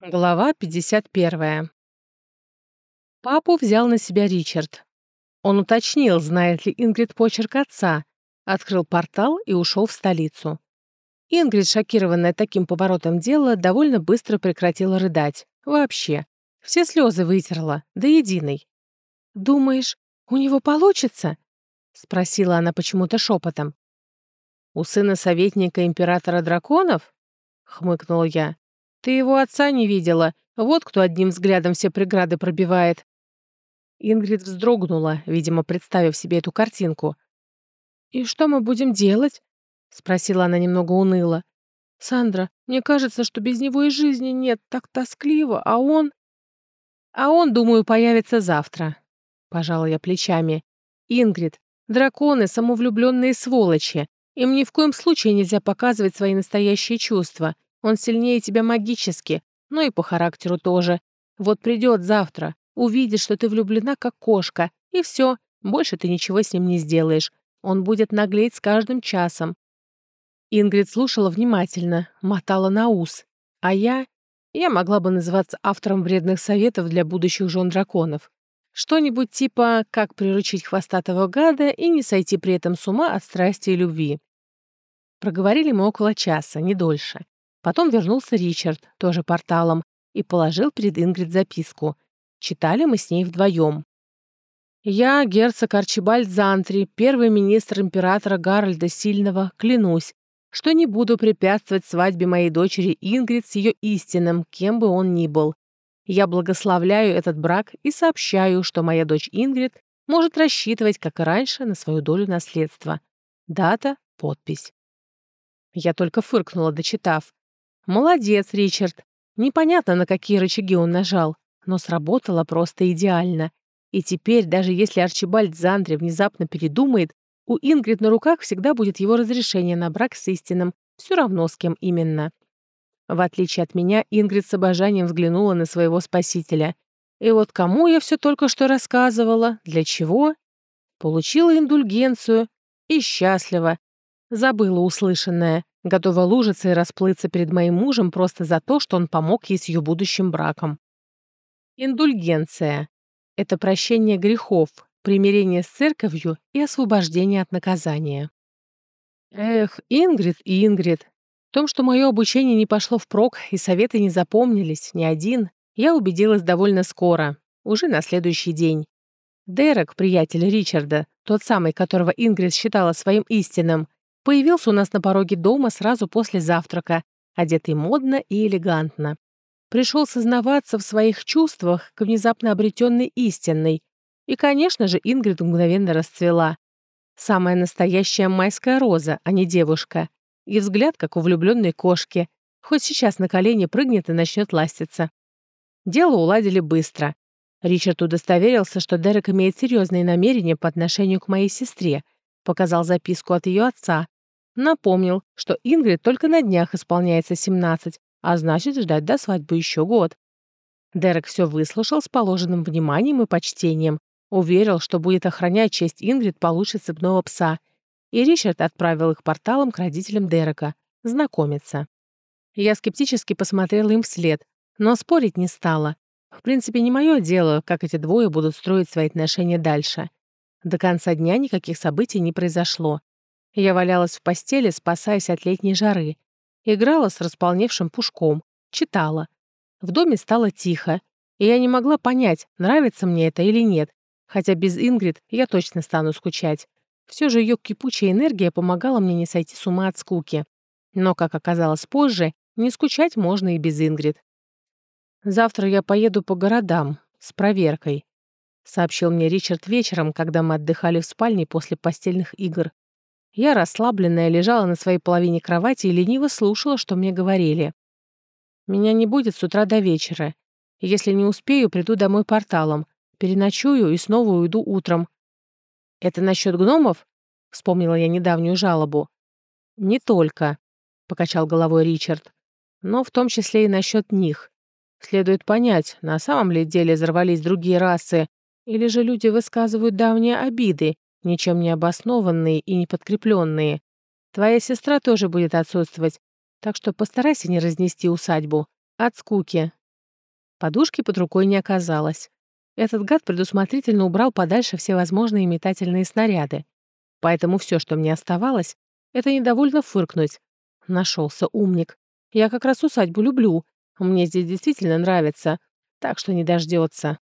Глава 51. Папу взял на себя Ричард. Он уточнил, знает ли Ингрид почерк отца, открыл портал и ушел в столицу. Ингрид, шокированная таким поворотом дела, довольно быстро прекратила рыдать. Вообще. Все слезы вытерла, до единой. «Думаешь, у него получится?» — спросила она почему-то шепотом. «У сына советника императора драконов?» — хмыкнула я. Ты его отца не видела. Вот кто одним взглядом все преграды пробивает». Ингрид вздрогнула, видимо, представив себе эту картинку. «И что мы будем делать?» — спросила она немного уныло. «Сандра, мне кажется, что без него и жизни нет, так тоскливо, а он...» «А он, думаю, появится завтра», — пожала я плечами. «Ингрид, драконы — самовлюбленные сволочи. Им ни в коем случае нельзя показывать свои настоящие чувства. Он сильнее тебя магически, но и по характеру тоже. Вот придет завтра, увидит, что ты влюблена как кошка, и все, больше ты ничего с ним не сделаешь. Он будет наглеть с каждым часом. Ингрид слушала внимательно, мотала на ус. А я... Я могла бы называться автором вредных советов для будущих жен драконов. Что-нибудь типа «Как приручить хвостатого гада и не сойти при этом с ума от страсти и любви». Проговорили мы около часа, не дольше. Потом вернулся Ричард, тоже порталом, и положил перед Ингрид записку. Читали мы с ней вдвоем. «Я, герцог Арчибальд Зантри, первый министр императора Гарольда Сильного, клянусь, что не буду препятствовать свадьбе моей дочери Ингрид с ее истинным, кем бы он ни был. Я благословляю этот брак и сообщаю, что моя дочь Ингрид может рассчитывать, как и раньше, на свою долю наследства. Дата, подпись». Я только фыркнула, дочитав. Молодец, Ричард. Непонятно, на какие рычаги он нажал, но сработало просто идеально. И теперь, даже если Арчибальд Зандри внезапно передумает, у Ингрид на руках всегда будет его разрешение на брак с истинным, все равно с кем именно. В отличие от меня, Ингрид с обожанием взглянула на своего спасителя. И вот кому я все только что рассказывала, для чего? Получила индульгенцию и счастлива. Забыла услышанное готова лужиться и расплыться перед моим мужем просто за то, что он помог ей с ее будущим браком. Индульгенция — это прощение грехов, примирение с церковью и освобождение от наказания. Эх, Ингрид и Ингрид. В том, что мое обучение не пошло впрок и советы не запомнились, ни один, я убедилась довольно скоро, уже на следующий день. Дерек, приятель Ричарда, тот самый, которого Ингрид считала своим истинным, Появился у нас на пороге дома сразу после завтрака, одетый модно и элегантно. Пришел сознаваться в своих чувствах к внезапно обретенной истинной. И, конечно же, Ингрид мгновенно расцвела. Самая настоящая майская роза, а не девушка. И взгляд, как у влюбленной кошки. Хоть сейчас на колени прыгнет и начнет ластиться. Дело уладили быстро. Ричард удостоверился, что Дерек имеет серьезные намерения по отношению к моей сестре, показал записку от ее отца, Напомнил, что Ингрид только на днях исполняется 17, а значит ждать до свадьбы еще год. Дерек все выслушал с положенным вниманием и почтением, уверил, что будет охранять честь Ингрид получше цепного пса, и Ричард отправил их порталом к родителям Дерека, знакомиться. Я скептически посмотрела им вслед, но спорить не стала. В принципе, не мое дело, как эти двое будут строить свои отношения дальше. До конца дня никаких событий не произошло. Я валялась в постели, спасаясь от летней жары. Играла с располневшим пушком, читала. В доме стало тихо, и я не могла понять, нравится мне это или нет, хотя без Ингрид я точно стану скучать. Все же ее кипучая энергия помогала мне не сойти с ума от скуки. Но, как оказалось позже, не скучать можно и без Ингрид. «Завтра я поеду по городам, с проверкой», — сообщил мне Ричард вечером, когда мы отдыхали в спальне после постельных игр. Я, расслабленная, лежала на своей половине кровати и лениво слушала, что мне говорили. «Меня не будет с утра до вечера. Если не успею, приду домой порталом. Переночую и снова уйду утром». «Это насчет гномов?» — вспомнила я недавнюю жалобу. «Не только», — покачал головой Ричард, «но в том числе и насчет них. Следует понять, на самом ли деле взорвались другие расы, или же люди высказывают давние обиды ничем не обоснованные и не подкрепленные. Твоя сестра тоже будет отсутствовать, так что постарайся не разнести усадьбу. От скуки. Подушки под рукой не оказалось. Этот гад предусмотрительно убрал подальше все возможные метательные снаряды. Поэтому все, что мне оставалось, это недовольно фыркнуть. Нашелся умник. Я как раз усадьбу люблю. Мне здесь действительно нравится. Так что не дождется.